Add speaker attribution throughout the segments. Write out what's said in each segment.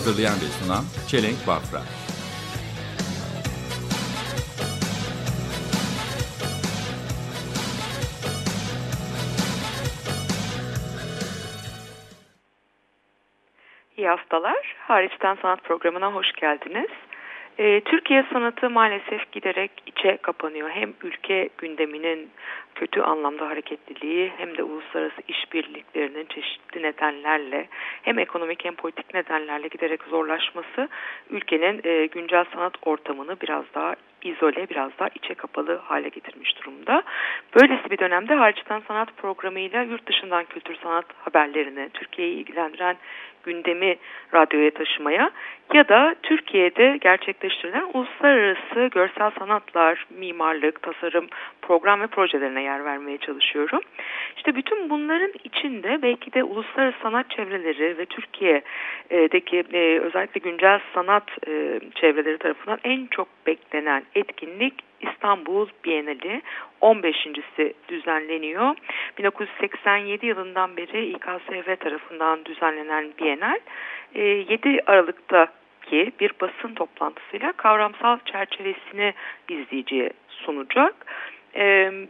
Speaker 1: Hazırlayan ve sunan Çelenk Bafra
Speaker 2: İyi haftalar. Hariçten Sanat programına hoş geldiniz. Ee, Türkiye sanatı maalesef giderek içe kapanıyor. Hem ülke gündeminin kötü anlamda hareketliliği hem de uluslararası işbirliklerinin çeşitli nedenlerle hem ekonomik hem politik nedenlerle giderek zorlaşması ülkenin e, güncel sanat ortamını biraz daha izole, biraz daha içe kapalı hale getirmiş durumda. Böylesi bir dönemde hariçten sanat programıyla yurt dışından kültür sanat haberlerini, Türkiye'yi ilgilendiren gündemi radyoya taşımaya ya da Türkiye'de gerçekleştirilen uluslararası görsel sanatlar, mimarlık, tasarım, program ve projelerine yer vermeye çalışıyorum. İşte bütün bunların içinde belki de uluslararası sanat çevreleri ve Türkiye'deki e, özellikle güncel sanat e, çevreleri tarafından en çok beklenen etkinlik İstanbul Bienali 15.si düzenleniyor. 1987 yılından beri İKSV tarafından düzenlenen Bienal 7 Aralık'taki bir basın toplantısıyla kavramsal çerçevesini izleyiciye sunacak.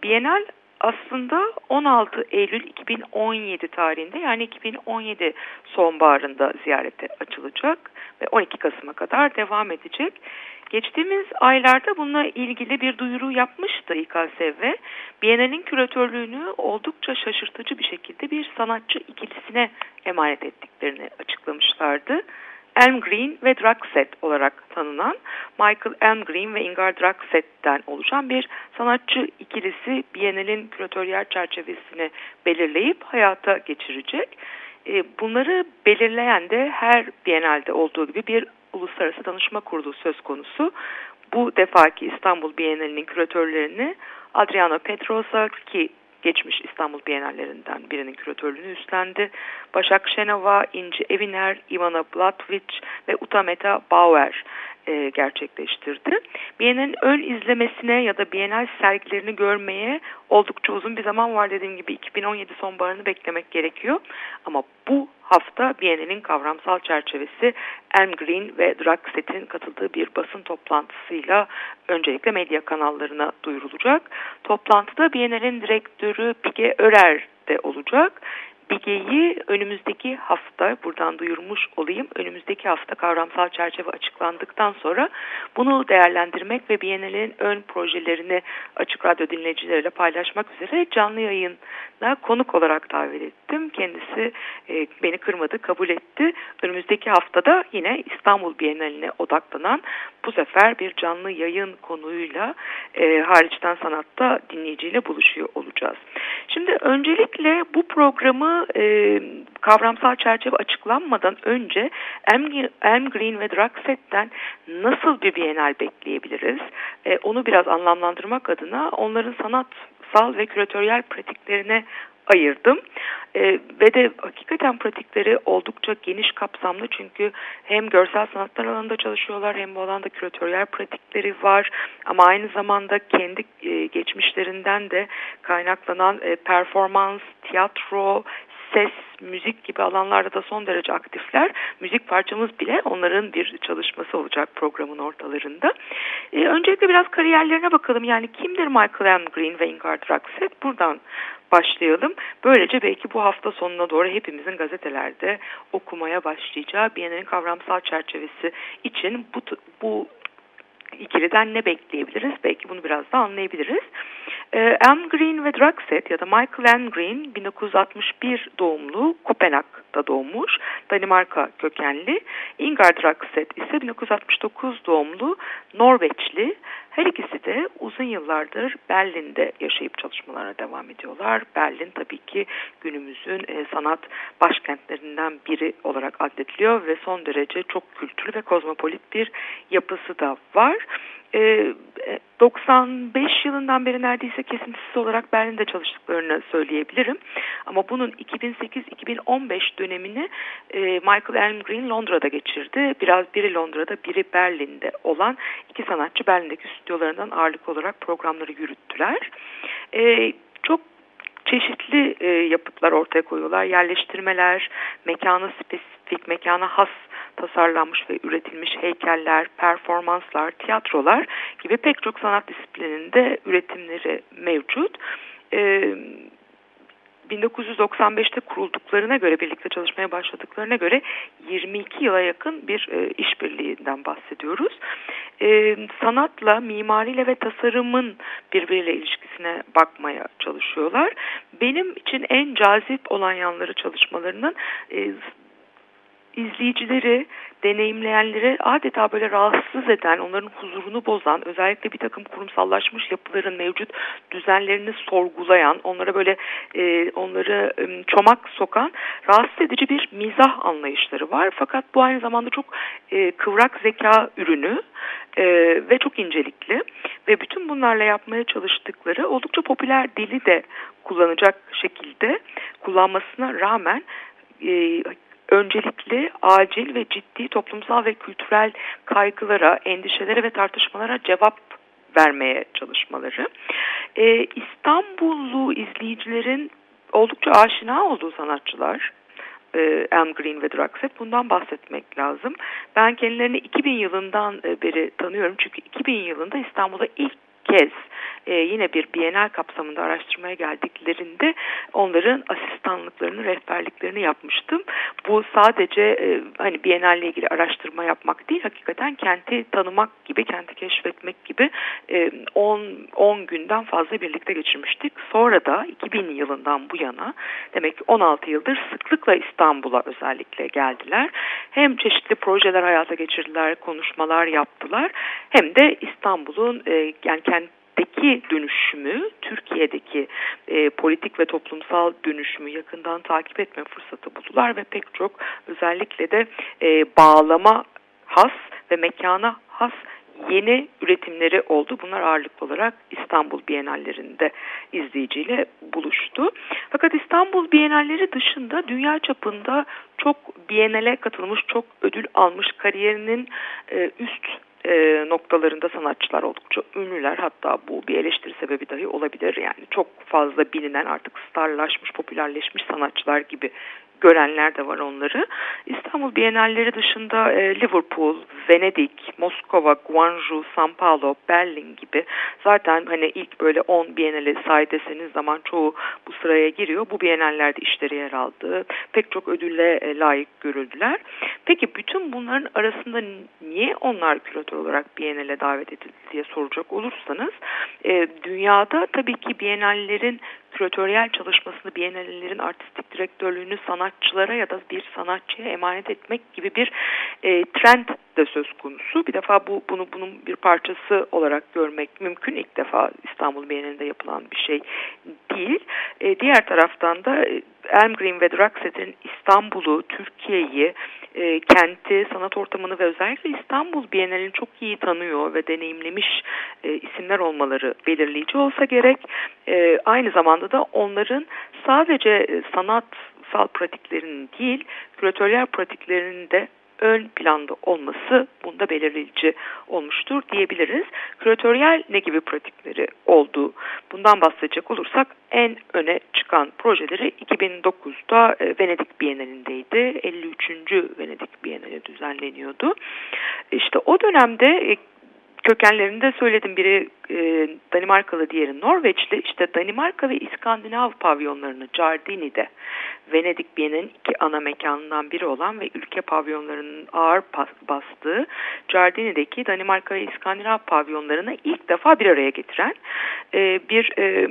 Speaker 2: Bienal aslında 16 Eylül 2017 tarihinde yani 2017 sonbaharında ziyarete açılacak ve 12 Kasım'a kadar devam edecek. Geçtiğimiz aylarda bununla ilgili bir duyuru yapmıştı İKSV. Bienal'in küratörlüğünü oldukça şaşırtıcı bir şekilde bir sanatçı ikilisine emanet ettiklerini açıklamışlardı. Elm Green ve Draxet olarak tanınan Michael Elm Green ve Ingar Draxet'ten oluşan bir sanatçı ikilisi Biennale'in küratöryel çerçevesini belirleyip hayata geçirecek. Bunları belirleyen de her Biennale'de olduğu gibi bir uluslararası danışma kurulu söz konusu. Bu defaki İstanbul Bienali'nin küratörlerini Adriano Petrosa ki geçmiş İstanbul Bienallerinden birinin küratörlüğünü üstlendi. Başak Şenova, İnci Eviner, Ivana Blatvic ve Utameta Bauer e, gerçekleştirdi. Bienal'in ön izlemesine ya da Bienal sergilerini görmeye oldukça uzun bir zaman var dediğim gibi 2017 sonbaharını beklemek gerekiyor. Ama bu hafta Bienal'in kavramsal çerçevesi Elm Green ve Draxet'in katıldığı bir basın toplantısıyla öncelikle medya kanallarına duyurulacak. Toplantıda Bienal'in direktörü Pige Örer de olacak. Bige'yi önümüzdeki hafta buradan duyurmuş olayım. Önümüzdeki hafta kavramsal çerçeve açıklandıktan sonra bunu değerlendirmek ve Biennale'nin ön projelerini Açık Radyo dinleyicileriyle paylaşmak üzere canlı yayına konuk olarak davet ettim. Kendisi e, beni kırmadı, kabul etti. Önümüzdeki haftada yine İstanbul Biennale'ne odaklanan bu sefer bir canlı yayın konuyla e, hariçten sanatta dinleyiciyle buluşuyor olacağız. Şimdi öncelikle bu programı e, kavramsal çerçeve açıklanmadan önce Elm Green ve Draxet'ten nasıl bir bienal bekleyebiliriz? E, onu biraz anlamlandırmak adına onların sanatsal ve küratöryel pratiklerine ayırdım. E, ve de hakikaten pratikleri oldukça geniş kapsamlı çünkü hem görsel sanatlar alanında çalışıyorlar hem bu alanda küratöryel pratikleri var ama aynı zamanda kendi e, geçmişlerinden de kaynaklanan e, performans, tiyatro, ses, müzik gibi alanlarda da son derece aktifler. Müzik parçamız bile onların bir çalışması olacak programın ortalarında. Ee, öncelikle biraz kariyerlerine bakalım. Yani kimdir Michael M. Green ve Ingard Draxet? Buradan başlayalım. Böylece belki bu hafta sonuna doğru hepimizin gazetelerde okumaya başlayacağı Biennale'nin kavramsal çerçevesi için bu, bu ikiliden ne bekleyebiliriz? Belki bunu biraz da anlayabiliriz. Ee, Anne Green ve Draxet ya da Michael Anne Green 1961 doğumlu Kopenhag'da doğmuş Danimarka kökenli. Ingar Draxet ise 1969 doğumlu Norveçli Her ikisi de uzun yıllardır Berlin'de yaşayıp çalışmalarına devam ediyorlar. Berlin tabii ki günümüzün e, sanat başkentlerinden biri olarak addediliyor ve son derece çok kültürlü ve kozmopolit bir yapısı da var. 95 e, yılından beri neredeyse kesintisiz olarak Berlin'de çalıştıklarını söyleyebilirim. Ama bunun 2008-2015 dönemini e, Michael Elmgreen Londra'da geçirdi. Biraz biri Londra'da, biri Berlin'de olan iki sanatçı Berlin'deki stüdyolarından ağırlık olarak programları yürüttüler. E, çok çeşitli e, yapıtlar ortaya koyuyorlar. Yerleştirmeler, mekanı spesifik, mekana has tasarlanmış ve üretilmiş heykeller, performanslar, tiyatrolar gibi pek çok sanat disiplininde üretimleri mevcut. E, 1995'te kurulduklarına göre, birlikte çalışmaya başladıklarına göre 22 yıla yakın bir e, işbirliğinden bahsediyoruz. E, sanatla, mimariyle ve tasarımın birbiriyle ilişkisine bakmaya çalışıyorlar. Benim için en cazip olan yanları çalışmalarının e, izleyicileri, deneyimleyenleri adeta böyle rahatsız eden, onların huzurunu bozan, özellikle bir takım kurumsallaşmış yapıların mevcut düzenlerini sorgulayan, onlara böyle e, onları e, çomak sokan rahatsız edici bir mizah anlayışları var. Fakat bu aynı zamanda çok e, kıvrak zeka ürünü e, ve çok incelikli ve bütün bunlarla yapmaya çalıştıkları oldukça popüler dili de kullanacak şekilde kullanmasına rağmen e, öncelikli, acil ve ciddi toplumsal ve kültürel kaygılara, endişelere ve tartışmalara cevap vermeye çalışmaları. Ee, İstanbullu izleyicilerin oldukça aşina olduğu sanatçılar, e, Elm Green ve Draxet bundan bahsetmek lazım. Ben kendilerini 2000 yılından e, beri tanıyorum çünkü 2000 yılında İstanbul'da ilk kez e, yine bir Bienal kapsamında araştırmaya geldiklerinde onların asistanlıklarını, rehberliklerini yapmıştım. Bu sadece e, hani Bienal ile ilgili araştırma yapmak değil, hakikaten kenti tanımak gibi, kenti keşfetmek gibi 10 e, 10 günden fazla birlikte geçirmiştik. Sonra da 2000 yılından bu yana demek ki 16 yıldır sıklıkla İstanbul'a özellikle geldiler. Hem çeşitli projeler hayata geçirdiler, konuşmalar yaptılar hem de İstanbul'un e, yani kendi kentteki dönüşümü, Türkiye'deki e, politik ve toplumsal dönüşümü yakından takip etme fırsatı buldular ve pek çok özellikle de e, bağlama has ve mekana has yeni üretimleri oldu. Bunlar ağırlıklı olarak İstanbul Bienallerinde izleyiciyle buluştu. Fakat İstanbul Bienalleri dışında dünya çapında çok Bienale katılmış, çok ödül almış kariyerinin e, üst e, noktalarında sanatçılar oldukça ünlüler. Hatta bu bir eleştiri sebebi dahi olabilir. Yani çok fazla bilinen artık starlaşmış, popülerleşmiş sanatçılar gibi görenler de var onları. İstanbul Bienalleri dışında e, Liverpool, Venedik, Moskova, Guangzhou, São Paulo, Berlin gibi zaten hani ilk böyle 10 Bienali say deseniz zaman çoğu bu sıraya giriyor. Bu Bienallerde işleri yer aldı. Pek çok ödülle e, layık görüldüler. Peki bütün bunların arasında niye onlar küratör olarak Bienale davet edildi diye soracak olursanız e, dünyada tabii ki Bienallerin küratöryel çalışmasını Biennale'lerin artistik direktörlüğünü sanatçılara ya da bir sanatçıya emanet etmek gibi bir e, trend de söz konusu. Bir defa bu bunu bunun bir parçası olarak görmek mümkün. İlk defa İstanbul Bienali'nde yapılan bir şey değil. E, diğer taraftan da e, Elm Green ve Draxet'in İstanbul'u, Türkiye'yi, e, kenti, sanat ortamını ve özellikle İstanbul Bienalini çok iyi tanıyor ve deneyimlemiş e, isimler olmaları belirleyici olsa gerek. E, aynı zamanda da onların sadece e, sanatsal pratiklerinin değil, küratöryel pratiklerinin de ön planda olması bunda belirleyici olmuştur diyebiliriz. Küratöryel ne gibi pratikleri oldu? Bundan bahsedecek olursak en öne çıkan projeleri 2009'da e, Venedik Bienalindeydi. 53. Venedik Bienali düzenleniyordu. İşte o dönemde e, kökenlerinde söyledim biri e, Danimarkalı diğeri Norveçli işte Danimarka ve İskandinav pavyonlarını Giardini'de Venedik Bienali'nin iki ana mekanından biri olan ve ülke pavyonlarının ağır bastığı Giardini'deki Danimarka ve İskandinav pavyonlarını ilk defa bir araya getiren e, bir, e,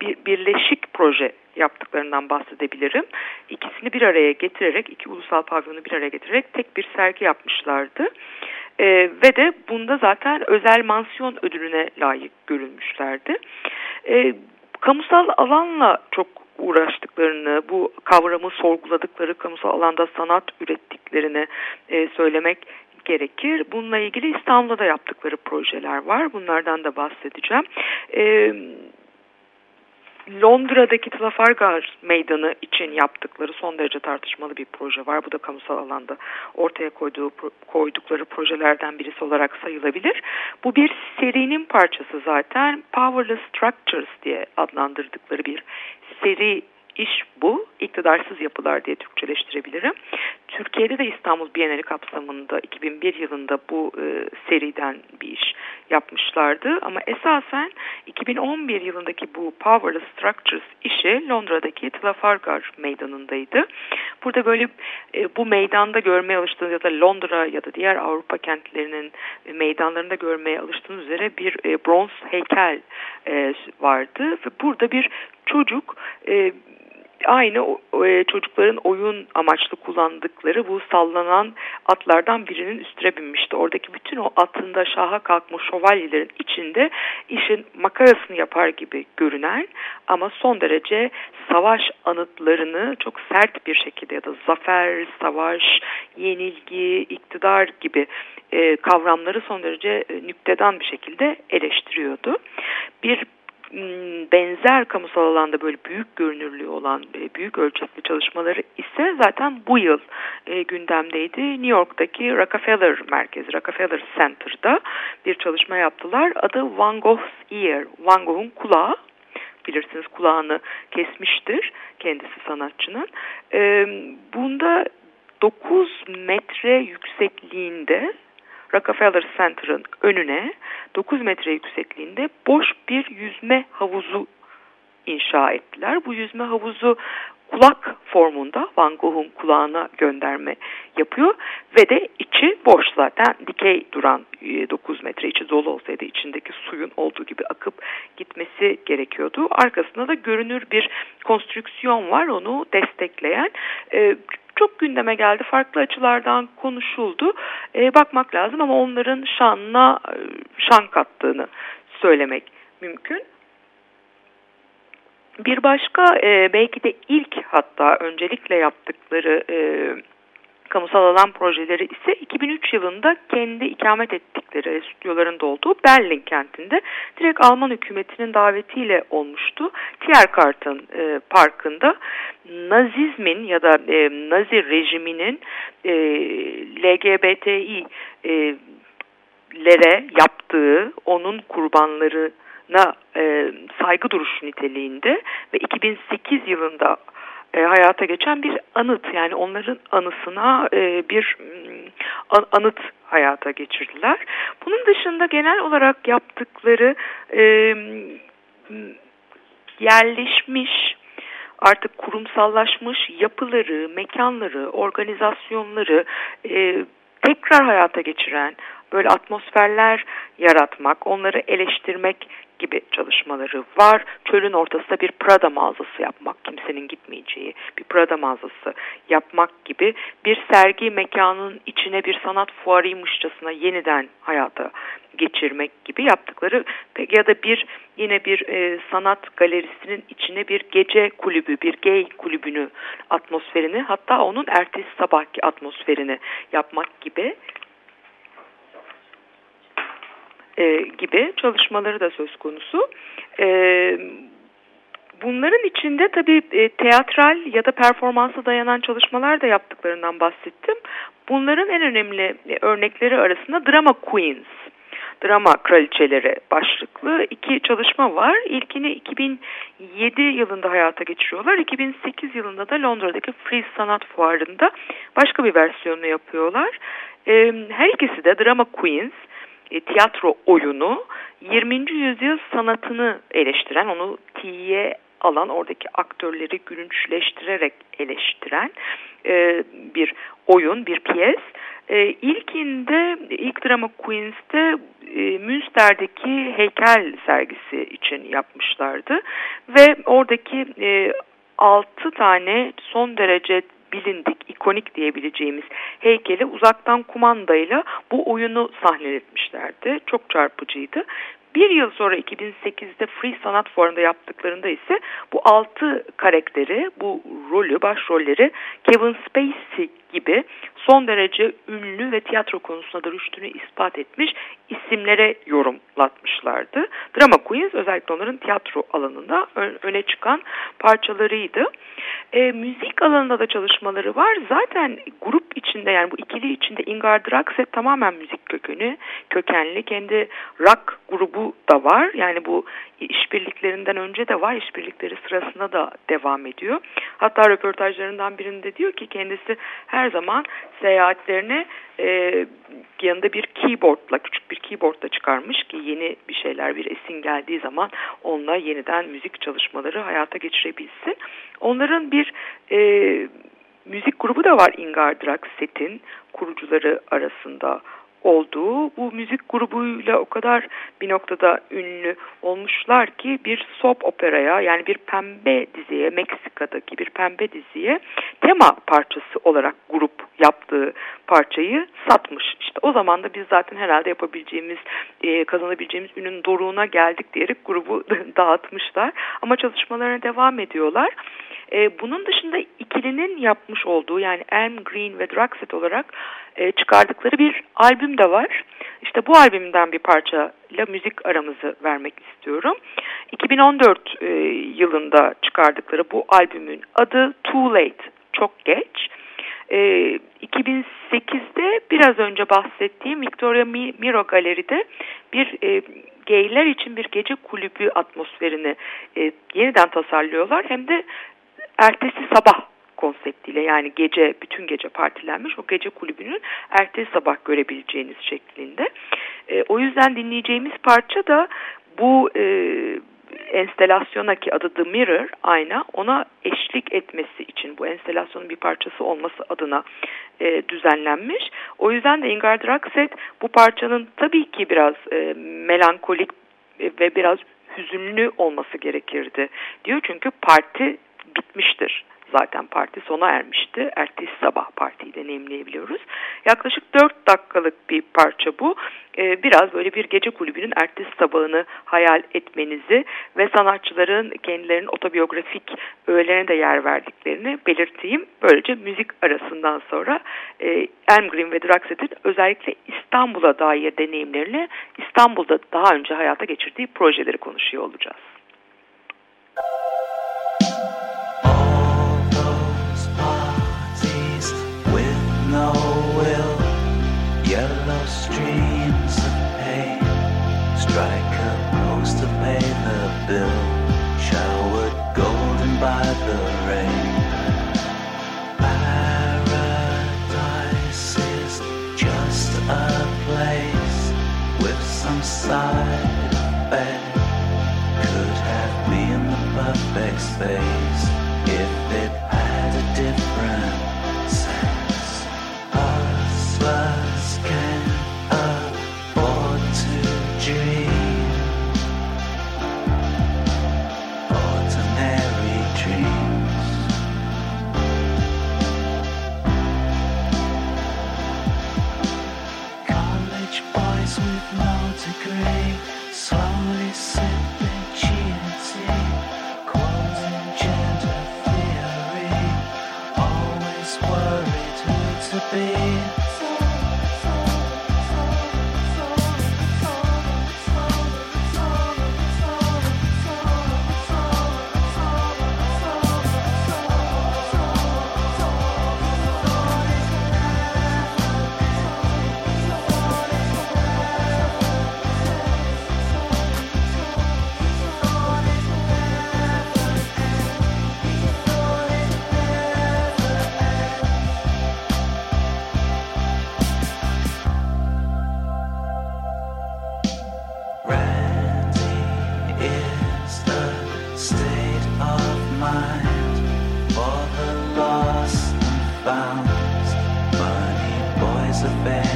Speaker 2: bir birleşik proje yaptıklarından bahsedebilirim. İkisini bir araya getirerek, iki ulusal pavyonu bir araya getirerek tek bir sergi yapmışlardı. E, ve de bunda zaten özel mansiyon ödülüne layık görülmüşlerdi. E, kamusal alanla çok uğraştıklarını, bu kavramı sorguladıkları, kamusal alanda sanat ürettiklerini e, söylemek gerekir. Bununla ilgili İstanbul'da da yaptıkları projeler var. Bunlardan da bahsedeceğim. E, Londra'daki Trafalgar Meydanı için yaptıkları son derece tartışmalı bir proje var. Bu da kamusal alanda ortaya koyduğu, koydukları projelerden birisi olarak sayılabilir. Bu bir serinin parçası zaten. Powerless Structures diye adlandırdıkları bir seri iş bu. İktidarsız yapılar diye Türkçeleştirebilirim. Türkiye'de de İstanbul Bienali kapsamında 2001 yılında bu e, seriden bir iş yapmışlardı. Ama esasen 2011 yılındaki bu Powerless Structures işi Londra'daki Trafalgar Meydanı'ndaydı. Burada böyle e, bu meydanda görmeye alıştığınız ya da Londra ya da diğer Avrupa kentlerinin e, meydanlarında görmeye alıştığınız üzere bir e, bronz heykel e, vardı. Ve burada bir çocuk e, aynı e, çocukların oyun amaçlı kullandıkları bu sallanan atlardan birinin üstüne binmişti. Oradaki bütün o atında şaha kalkmış şövalyelerin içinde işin makarasını yapar gibi görünen ama son derece savaş anıtlarını çok sert bir şekilde ya da zafer, savaş, yenilgi, iktidar gibi e, kavramları son derece e, nüktedan bir şekilde eleştiriyordu. Bir benzer kamusal alanda böyle büyük görünürlüğü olan büyük ölçekli çalışmaları ise zaten bu yıl e, gündemdeydi. New York'taki Rockefeller Merkezi, Rockefeller Center'da bir çalışma yaptılar. Adı Van Gogh's Ear, Van Gogh'un kulağı bilirsiniz kulağını kesmiştir kendisi sanatçının. E, bunda 9 metre yüksekliğinde Rockefeller Center'ın önüne 9 metre yüksekliğinde boş bir yüzme havuzu inşa ettiler. Bu yüzme havuzu kulak formunda Van Gogh'un kulağına gönderme yapıyor ve de içi boş zaten dikey duran 9 e, metre içi dolu olsaydı içindeki suyun olduğu gibi akıp gitmesi gerekiyordu. Arkasında da görünür bir konstrüksiyon var onu destekleyen. E, çok gündeme geldi. Farklı açılardan konuşuldu. E, bakmak lazım ama onların şanına şan kattığını söylemek mümkün. Bir başka e, belki de ilk hatta öncelikle yaptıkları e, kamusal alan projeleri ise 2003 yılında kendi ikamet ettikleri stüdyolarında olduğu Berlin kentinde direkt Alman hükümetinin davetiyle olmuştu. Tiergarten e, Parkı'nda Nazizmin ya da e, Nazi rejiminin e, LGBTİ e, lere yaptığı onun kurbanlarına e, saygı duruşu niteliğinde ve 2008 yılında e, hayata geçen bir anıt yani onların anısına e, bir an, anıt hayata geçirdiler. Bunun dışında genel olarak yaptıkları e, yerleşmiş artık kurumsallaşmış yapıları, mekanları, organizasyonları e, tekrar hayata geçiren böyle atmosferler yaratmak, onları eleştirmek gibi çalışmaları var. Çölün ortasında bir Prada mağazası yapmak, kimsenin gitmeyeceği bir Prada mağazası yapmak gibi bir sergi mekanının içine bir sanat fuarıymışçasına yeniden hayata geçirmek gibi yaptıkları ya da bir yine bir e, sanat galerisinin içine bir gece kulübü, bir gay kulübünü atmosferini hatta onun ertesi sabahki atmosferini yapmak gibi e, gibi çalışmaları da söz konusu. E, bunların içinde tabii e, teatral ya da performansa dayanan çalışmalar da yaptıklarından bahsettim. Bunların en önemli e, örnekleri arasında Drama Queens, Drama Kraliçeleri başlıklı iki çalışma var. İlkini 2007 yılında hayata geçiriyorlar. 2008 yılında da Londra'daki Free Sanat Fuarı'nda başka bir versiyonunu yapıyorlar. E, her ikisi de Drama Queens e, tiyatro oyunu 20. yüzyıl sanatını eleştiren, onu tiye alan, oradaki aktörleri gülünçleştirerek eleştiren e, bir oyun, bir piyes. E, ilkinde, ilk Drama Queens'te e, Münster'deki heykel sergisi için yapmışlardı. Ve oradaki e, 6 tane son derece bilindik, ikonik diyebileceğimiz heykeli uzaktan kumandayla bu oyunu sahneletmişlerdi. Çok çarpıcıydı. Bir yıl sonra 2008'de Free Sanat Fuarı'nda yaptıklarında ise bu altı karakteri, bu rolü, başrolleri Kevin Spacey gibi son derece ünlü ve tiyatro konusunda da rüştünü ispat etmiş isimlere yorumlatmışlardı. Drama Queens özellikle onların tiyatro alanında öne çıkan parçalarıydı. E, müzik alanında da çalışmaları var. Zaten grup içinde yani bu ikili içinde Ingar Drax'e tamamen müzik kökeni, kökenli. Kendi rock grubu da var. Yani bu işbirliklerinden önce de var. İşbirlikleri sırasında da devam ediyor. Hatta röportajlarından birinde diyor ki kendisi her zaman seyahatlerini e, yanında bir keyboardla küçük bir keyboardla çıkarmış ki yeni bir şeyler bir esin geldiği zaman onunla yeniden müzik çalışmaları hayata geçirebilsin. Onların bir e, müzik grubu da var Ingar Draxet'in kurucuları arasında olduğu bu müzik grubuyla o kadar bir noktada ünlü olmuşlar ki bir soap operaya yani bir pembe diziye Meksika'daki bir pembe diziye tema parçası olarak grup yaptığı parçayı satmış. İşte o zaman da biz zaten herhalde yapabileceğimiz e, kazanabileceğimiz ünün doruğuna geldik diyerek grubu dağıtmışlar. Ama çalışmalarına devam ediyorlar. E, bunun dışında ikilinin yapmış olduğu yani Elm Green ve Draxet olarak e, çıkardıkları bir albüm de var. İşte bu albümden bir parçayla müzik aramızı vermek istiyorum. 2014 e, yılında çıkardıkları bu albümün adı Too Late, çok geç. E, 2008'de biraz önce bahsettiğim Victoria Miro Galeri'de bir e, gayler için bir gece kulübü atmosferini e, yeniden tasarlıyorlar. Hem de ertesi sabah konseptiyle yani gece bütün gece partilenmiş o gece kulübünün ertesi sabah görebileceğiniz şeklinde. E, o yüzden dinleyeceğimiz parça da bu e, enstelasyona ki adı The Mirror ayna ona eşlik etmesi için bu enstelasyonun bir parçası olması adına e, düzenlenmiş. O yüzden de Ingrid Rakset bu parçanın tabii ki biraz e, melankolik ve biraz hüzünlü olması gerekirdi diyor çünkü parti bitmiştir. Zaten parti sona ermişti. Ertesi sabah partiyi deneyimleyebiliyoruz. Yaklaşık 4 dakikalık bir parça bu. Ee, biraz böyle bir gece kulübünün ertesi sabahını hayal etmenizi ve sanatçıların kendilerinin otobiyografik öğelerine de yer verdiklerini belirteyim. Böylece müzik arasından sonra e, Elm ve Draxet'in özellikle İstanbul'a dair deneyimlerini İstanbul'da daha önce hayata geçirdiği projeleri konuşuyor olacağız. Spain. affair.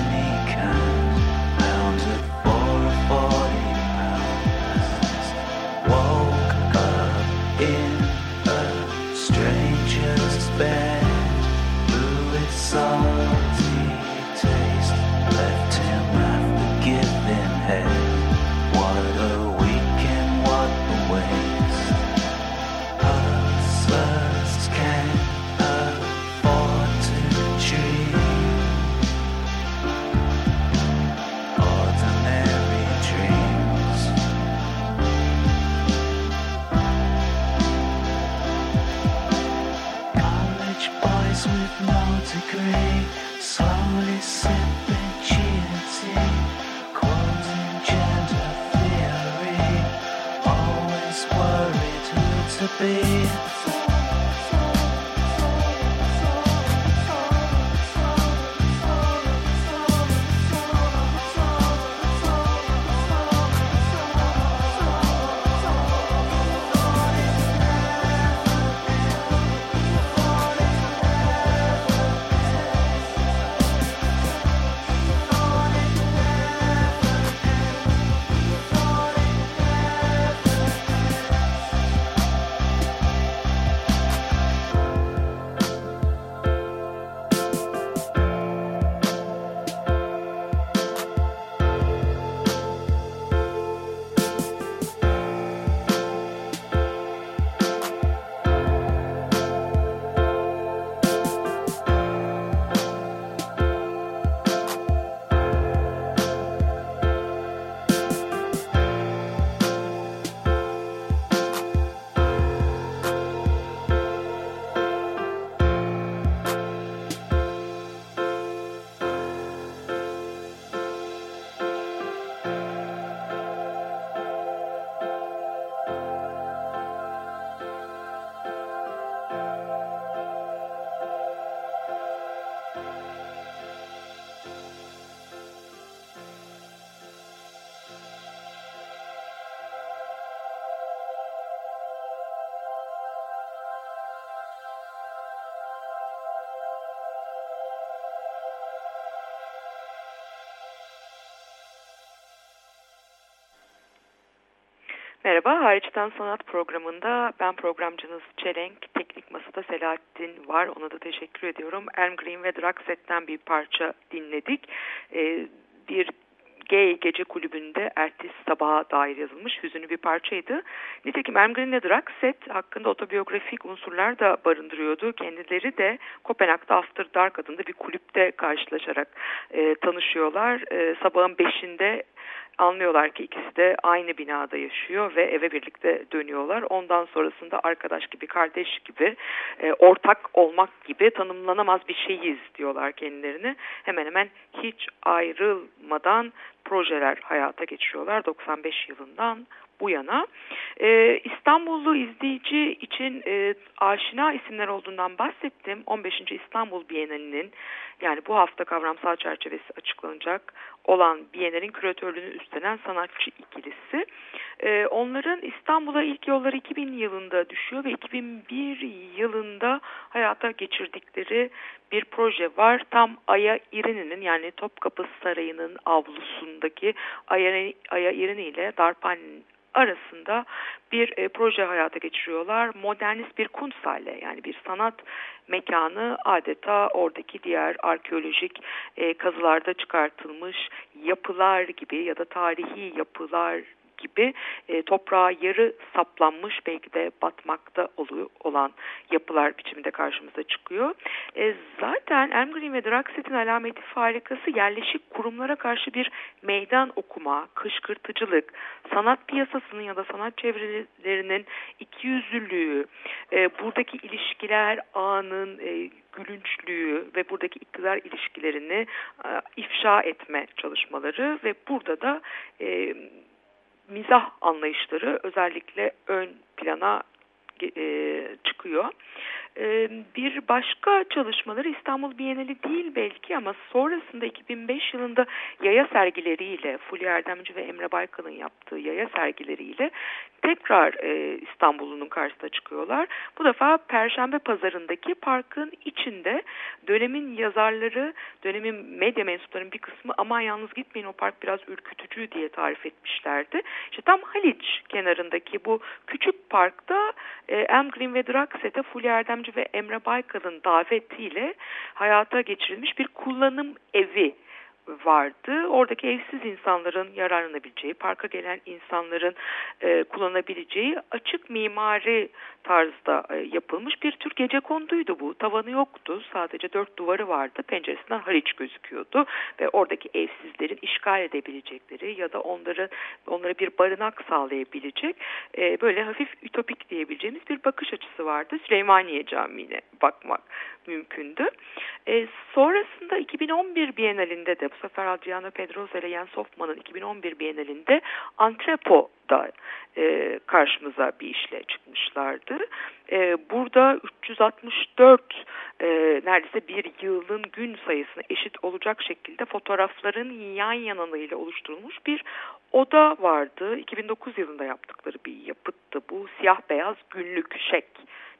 Speaker 3: be.
Speaker 2: Merhaba, Hariçten Sanat programında ben programcınız Çelenk, teknik masada Selahattin var. Ona da teşekkür ediyorum. Elm Green ve Draxet'ten bir parça dinledik. Ee, bir gay gece kulübünde ertesi sabaha dair yazılmış hüzünlü bir parçaydı. Nitekim Elm Green ve Draxet hakkında otobiyografik unsurlar da barındırıyordu. Kendileri de Kopenhag'da After Dark adında bir kulüpte karşılaşarak e, tanışıyorlar. E, sabahın beşinde anlıyorlar ki ikisi de aynı binada yaşıyor ve eve birlikte dönüyorlar. Ondan sonrasında arkadaş gibi, kardeş gibi, e, ortak olmak gibi tanımlanamaz bir şeyiz diyorlar kendilerini. Hemen hemen hiç ayrılmadan projeler hayata geçiriyorlar 95 yılından bu yana. Ee, İstanbullu izleyici için e, aşina isimler olduğundan bahsettim. 15. İstanbul Bienalinin yani bu hafta kavramsal çerçevesi açıklanacak olan Bienal'in küratörlüğünü üstlenen sanatçı ikilisi. Ee, onların İstanbul'a ilk yolları 2000 yılında düşüyor ve 2001 yılında hayata geçirdikleri bir proje var. Tam Aya İrini'nin yani Topkapı Sarayı'nın avlusundaki Aya, Aya İrini ile Darphane arasında bir e, proje hayata geçiriyorlar. Modernist bir Kunsthalle yani bir sanat mekanı adeta oradaki diğer arkeolojik e, kazılarda çıkartılmış yapılar gibi ya da tarihi yapılar gibi e, toprağa yarı saplanmış belki de batmakta oluyor, olan yapılar biçiminde karşımıza çıkıyor. E, zaten Elm Green ve Draxet'in alameti farikası yerleşik kurumlara karşı bir meydan okuma, kışkırtıcılık, sanat piyasasının ya da sanat çevrelerinin ikiyüzlülüğü, e, buradaki ilişkiler ağının e, gülünçlüğü ve buradaki iktidar ilişkilerini e, ifşa etme çalışmaları ve burada da e, mizah anlayışları özellikle ön plana e, çıkıyor. E, bir başka çalışmaları İstanbul Bienali değil belki ama sonrasında 2005 yılında yaya sergileriyle Fulya Erdemci ve Emre Baykal'ın yaptığı yaya sergileriyle tekrar e, İstanbul'un karşısına çıkıyorlar. Bu defa Perşembe Pazarı'ndaki parkın içinde dönemin yazarları, dönemin medya mensuplarının bir kısmı aman yalnız gitmeyin o park biraz ürkütücü diye tarif etmişlerdi. İşte tam Haliç kenarındaki bu küçük parkta e, Elm Green ve Draxet'e Fulya Erdemci ve Emre Baykal'ın davetiyle hayata geçirilmiş bir kullanım evi vardı. Oradaki evsiz insanların yararlanabileceği, parka gelen insanların e, kullanabileceği açık mimari tarzda e, yapılmış bir tür gece konduydu bu. Tavanı yoktu. Sadece dört duvarı vardı. Penceresinden Haliç gözüküyordu ve oradaki evsizlerin işgal edebilecekleri ya da onları onlara bir barınak sağlayabilecek e, böyle hafif ütopik diyebileceğimiz bir bakış açısı vardı. Süleymaniye Camii'ne bakmak mümkündü. E, sonrasında 2011 Bienalinde de bu sefer Adriano Pedrosa ile Jens Hoffman'ın 2011 Bienalinde Antrepo'da e, karşımıza bir işle çıkmışlardı. E, burada 364 e, neredeyse bir yılın gün sayısına eşit olacak şekilde fotoğrafların yan yananıyla oluşturulmuş bir oda vardı. 2009 yılında yaptıkları bir yapıttı bu. Siyah beyaz günlük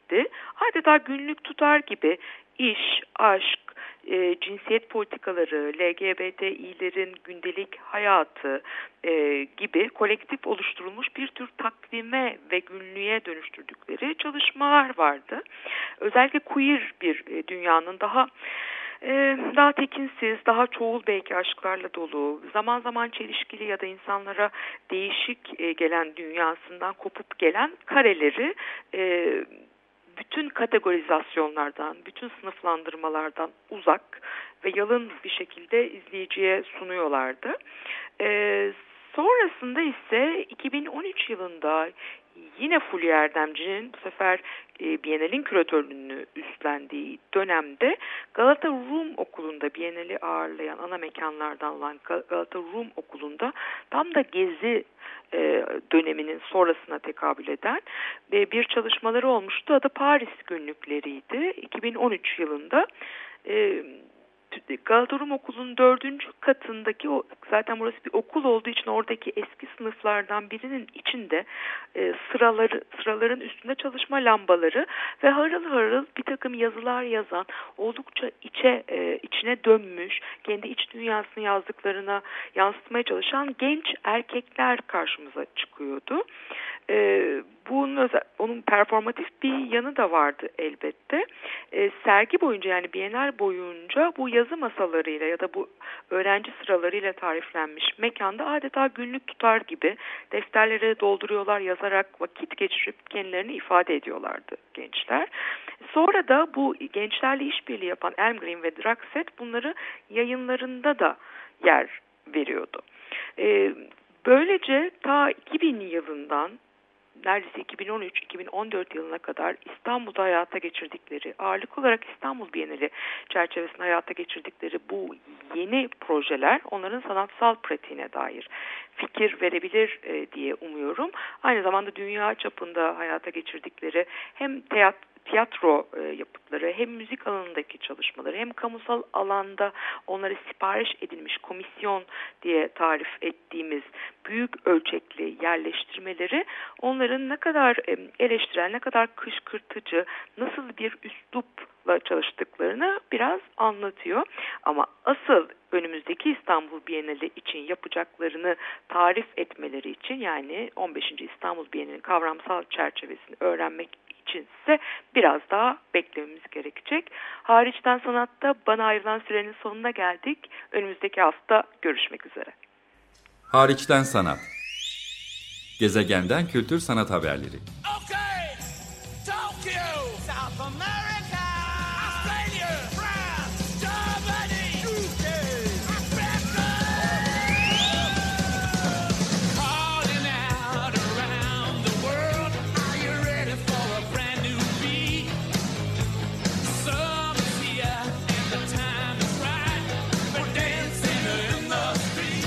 Speaker 2: şekti. Adeta günlük tutar gibi iş, aşk, e, cinsiyet politikaları, LGBTİ'lerin gündelik hayatı e, gibi kolektif oluşturulmuş bir tür takvime ve günlüğe dönüştürdükleri çalışmalar vardı. Özellikle queer bir e, dünyanın daha ee, daha tekinsiz, daha çoğul belki aşklarla dolu, zaman zaman çelişkili ya da insanlara değişik e, gelen dünyasından kopup gelen kareleri e, bütün kategorizasyonlardan, bütün sınıflandırmalardan uzak ve yalın bir şekilde izleyiciye sunuyorlardı. Ee, sonrasında ise 2013 yılında yine Fulya Erdemci'nin bu sefer e, Bienal'in küratörlüğünü üstlendiği dönemde Galata Rum Okulu'nda Bienal'i ağırlayan ana mekanlardan olan Galata Rum Okulu'nda tam da gezi e, döneminin sonrasına tekabül eden e, bir çalışmaları olmuştu. Adı Paris günlükleriydi. 2013 yılında e, Galata Rum Okulu'nun dördüncü katındaki o zaten burası bir okul olduğu için oradaki eski sınıflardan birinin içinde e, sıraları sıraların üstünde çalışma lambaları ve harıl harıl bir takım yazılar yazan oldukça içe e, içine dönmüş kendi iç dünyasını yazdıklarına yansıtmaya çalışan genç erkekler karşımıza çıkıyordu. E, bunun özel, onun performatif bir yanı da vardı elbette. E, sergi boyunca yani Bienal boyunca bu yazı masalarıyla ya da bu öğrenci sıralarıyla tariflenmiş mekanda adeta günlük tutar gibi defterleri dolduruyorlar yazarak vakit geçirip kendilerini ifade ediyorlardı gençler. Sonra da bu gençlerle işbirliği yapan Elmgreen ve Draxet bunları yayınlarında da yer veriyordu. E, böylece ta 2000 yılından neredeyse 2013-2014 yılına kadar İstanbul'da hayata geçirdikleri, ağırlık olarak İstanbul Bienali çerçevesinde hayata geçirdikleri bu yeni projeler onların sanatsal pratiğine dair fikir verebilir e, diye umuyorum. Aynı zamanda dünya çapında hayata geçirdikleri hem tiyatro tiyatro e, yapıtları hem müzik alanındaki çalışmaları hem kamusal alanda onlara sipariş edilmiş komisyon diye tarif ettiğimiz büyük ölçekli yerleştirmeleri onların ne kadar e, eleştirel, ne kadar kışkırtıcı, nasıl bir üslupla çalıştıklarını biraz anlatıyor. Ama asıl önümüzdeki İstanbul Bienali için yapacaklarını tarif etmeleri için yani 15. İstanbul Bienali'nin kavramsal çerçevesini öğrenmek içinse biraz daha beklememiz gerekecek. Hariçten sanatta bana ayrılan sürenin sonuna geldik. Önümüzdeki hafta görüşmek üzere.
Speaker 1: Hariçten sanat. Gezegenden kültür sanat haberleri.